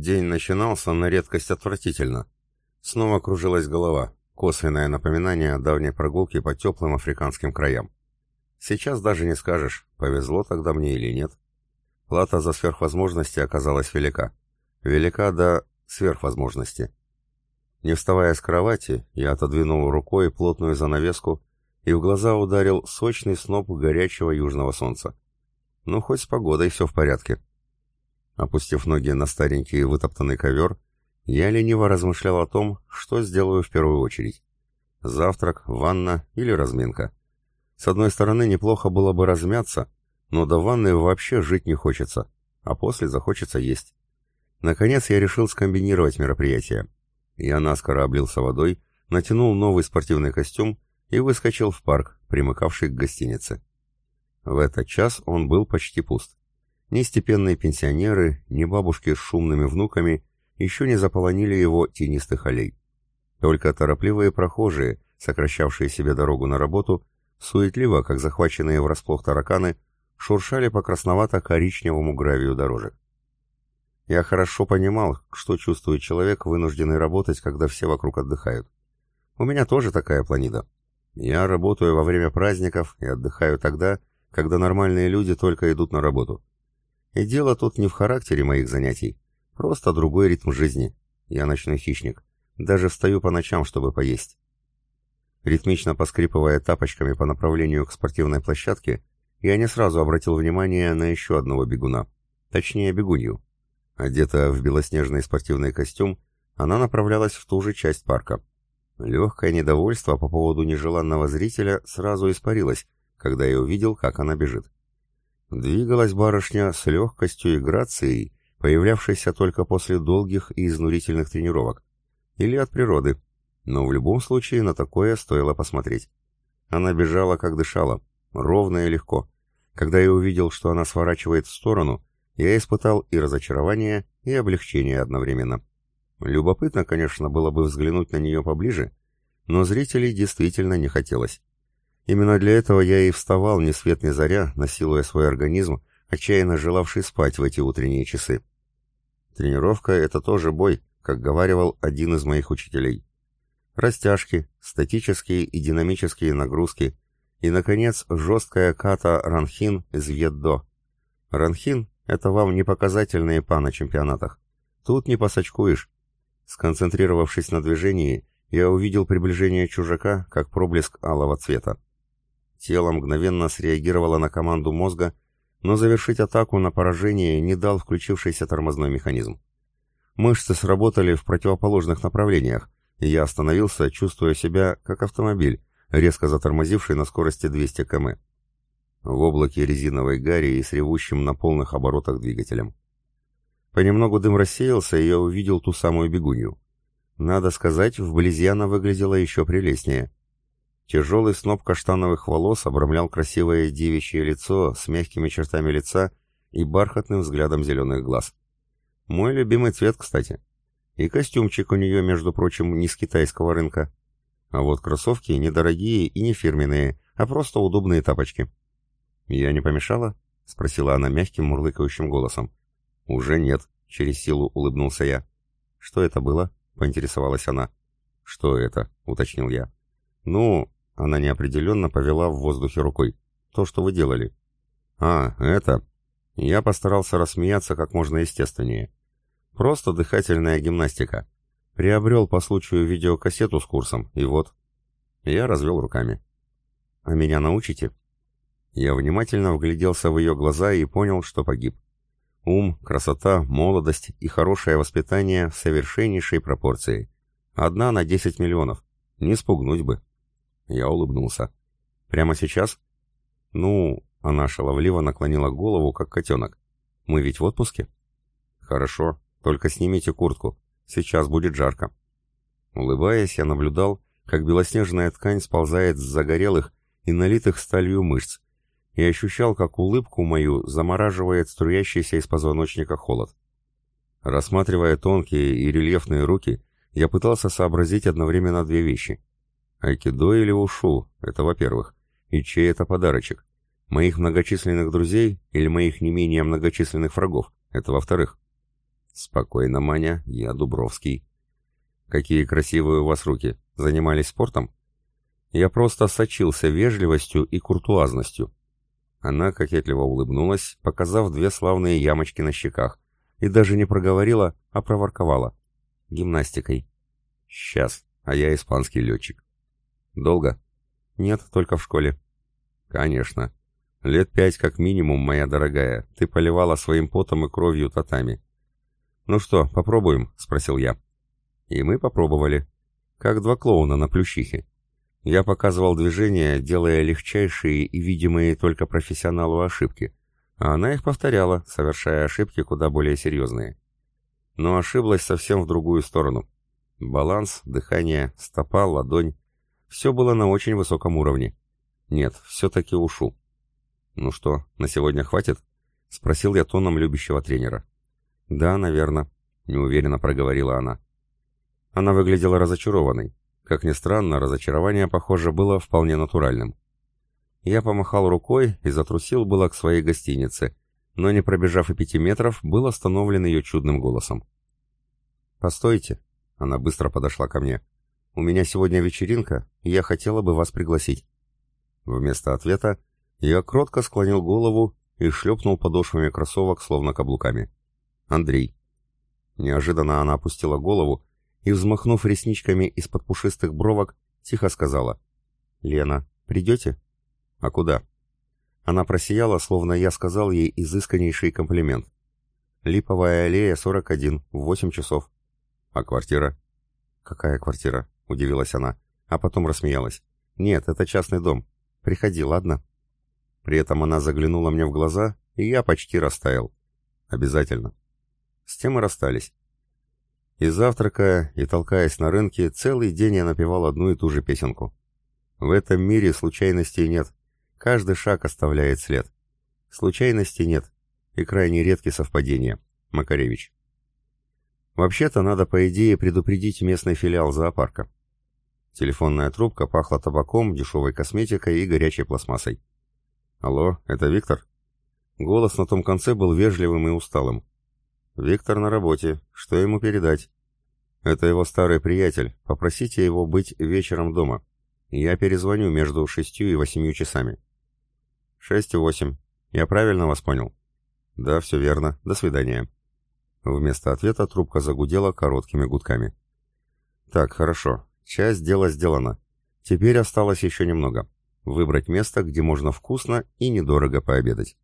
День начинался на редкость отвратительно. Снова кружилась голова, косвенное напоминание о давней прогулке по теплым африканским краям. Сейчас даже не скажешь, повезло тогда мне или нет. Плата за сверхвозможности оказалась велика. Велика до сверхвозможности. Не вставая с кровати, я отодвинул рукой плотную занавеску и в глаза ударил сочный сноп горячего южного солнца. Ну, хоть с погодой все в порядке. Опустив ноги на старенький вытоптанный ковер, я лениво размышлял о том, что сделаю в первую очередь. Завтрак, ванна или разминка. С одной стороны, неплохо было бы размяться, но до ванны вообще жить не хочется, а после захочется есть. Наконец я решил скомбинировать мероприятие. Я наскоро облился водой, натянул новый спортивный костюм и выскочил в парк, примыкавший к гостинице. В этот час он был почти пуст. Ни степенные пенсионеры, ни бабушки с шумными внуками еще не заполонили его тенистых аллей. Только торопливые прохожие, сокращавшие себе дорогу на работу, суетливо, как захваченные врасплох тараканы, шуршали по красновато-коричневому гравию дорожек. Я хорошо понимал, что чувствует человек, вынужденный работать, когда все вокруг отдыхают. У меня тоже такая планида. Я работаю во время праздников и отдыхаю тогда, когда нормальные люди только идут на работу. И дело тут не в характере моих занятий, просто другой ритм жизни. Я ночной хищник. Даже встаю по ночам, чтобы поесть. Ритмично поскрипывая тапочками по направлению к спортивной площадке, я не сразу обратил внимание на еще одного бегуна. Точнее, бегунью. Одетая в белоснежный спортивный костюм, она направлялась в ту же часть парка. Легкое недовольство по поводу нежеланного зрителя сразу испарилось, когда я увидел, как она бежит. Двигалась барышня с легкостью и грацией, появлявшейся только после долгих и изнурительных тренировок. Или от природы. Но в любом случае на такое стоило посмотреть. Она бежала, как дышала, ровно и легко. Когда я увидел, что она сворачивает в сторону, я испытал и разочарование, и облегчение одновременно. Любопытно, конечно, было бы взглянуть на нее поближе, но зрителей действительно не хотелось. Именно для этого я и вставал ни свет ни заря, насилуя свой организм, отчаянно желавший спать в эти утренние часы. Тренировка — это тоже бой, как говаривал один из моих учителей. Растяжки, статические и динамические нагрузки и, наконец, жесткая ката ранхин из вьетдо. Ранхин — это вам не показательные па на чемпионатах. Тут не посочкуешь. Сконцентрировавшись на движении, я увидел приближение чужака, как проблеск алого цвета. Тело мгновенно среагировало на команду мозга, но завершить атаку на поражение не дал включившийся тормозной механизм. Мышцы сработали в противоположных направлениях, и я остановился, чувствуя себя как автомобиль, резко затормозивший на скорости 200 км. В облаке резиновой гари и с ревущим на полных оборотах двигателем. Понемногу дым рассеялся, и я увидел ту самую бегунью. Надо сказать, вблизи она выглядела еще прелестнее. Тяжелый сноп каштановых волос обрамлял красивое девичье лицо с мягкими чертами лица и бархатным взглядом зеленых глаз. Мой любимый цвет, кстати. И костюмчик у нее, между прочим, не с китайского рынка. А вот кроссовки недорогие и не фирменные, а просто удобные тапочки. «Я не помешала?» — спросила она мягким, мурлыкающим голосом. «Уже нет», — через силу улыбнулся я. «Что это было?» — поинтересовалась она. «Что это?» — уточнил я. «Ну...» — она неопределенно повела в воздухе рукой. «То, что вы делали». «А, это...» Я постарался рассмеяться как можно естественнее. «Просто дыхательная гимнастика. Приобрел по случаю видеокассету с курсом, и вот...» Я развел руками. «А меня научите?» Я внимательно вгляделся в ее глаза и понял, что погиб. Ум, красота, молодость и хорошее воспитание в совершеннейшей пропорции. Одна на десять миллионов. Не спугнуть бы. Я улыбнулся. «Прямо сейчас?» «Ну...» — она шаловливо наклонила голову, как котенок. «Мы ведь в отпуске?» «Хорошо, только снимите куртку. Сейчас будет жарко». Улыбаясь, я наблюдал, как белоснежная ткань сползает с загорелых и налитых сталью мышц, и ощущал, как улыбку мою замораживает струящийся из позвоночника холод. Рассматривая тонкие и рельефные руки, я пытался сообразить одновременно две вещи. Айкидо или ушу — это во-первых. И чей это подарочек? Моих многочисленных друзей или моих не менее многочисленных врагов? Это во-вторых. Спокойно, Маня, я Дубровский. Какие красивые у вас руки. Занимались спортом? Я просто сочился вежливостью и куртуазностью. Она кокетливо улыбнулась, показав две славные ямочки на щеках, и даже не проговорила, а проворковала. Гимнастикой. Сейчас, а я испанский летчик. Долго? Нет, только в школе. Конечно. Лет пять как минимум, моя дорогая. Ты поливала своим потом и кровью татами. Ну что, попробуем? Спросил я. И мы попробовали. Как два клоуна на плющихе. Я показывал движения, делая легчайшие и видимые только профессионалу ошибки, а она их повторяла, совершая ошибки куда более серьезные. Но ошиблась совсем в другую сторону. Баланс, дыхание, стопа, ладонь — все было на очень высоком уровне. Нет, все-таки ушу. «Ну что, на сегодня хватит?» — спросил я тоном любящего тренера. «Да, наверное», — неуверенно проговорила она. Она выглядела разочарованной. Как ни странно, разочарование, похоже, было вполне натуральным. Я помахал рукой и затрусил было к своей гостинице, но не пробежав и пяти метров, был остановлен ее чудным голосом. «Постойте!» — она быстро подошла ко мне. «У меня сегодня вечеринка, и я хотела бы вас пригласить». Вместо ответа я кротко склонил голову и шлепнул подошвами кроссовок, словно каблуками. «Андрей». Неожиданно она опустила голову и, взмахнув ресничками из-под пушистых бровок, тихо сказала. «Лена, придете?» «А куда?» Она просияла, словно я сказал ей изысканнейший комплимент. «Липовая аллея, 41, в 8 часов». «А квартира?» «Какая квартира?» — удивилась она, а потом рассмеялась. «Нет, это частный дом. Приходи, ладно?» При этом она заглянула мне в глаза, и я почти растаял. «Обязательно». С тем и расстались. И завтракая, и толкаясь на рынке, целый день я напевал одну и ту же песенку. В этом мире случайностей нет. Каждый шаг оставляет след. Случайностей нет. И крайне редкие совпадения. Макаревич. Вообще-то надо, по идее, предупредить местный филиал зоопарка. Телефонная трубка пахла табаком, дешевой косметикой и горячей пластмассой. «Алло, это Виктор?» Голос на том конце был вежливым и усталым. «Виктор на работе. Что ему передать?» «Это его старый приятель. Попросите его быть вечером дома. Я перезвоню между шестью и восемью часами». «Шесть и восемь. Я правильно вас понял?» «Да, все верно. До свидания». Вместо ответа трубка загудела короткими гудками. «Так, хорошо. Часть дела сделана. Теперь осталось еще немного. Выбрать место, где можно вкусно и недорого пообедать».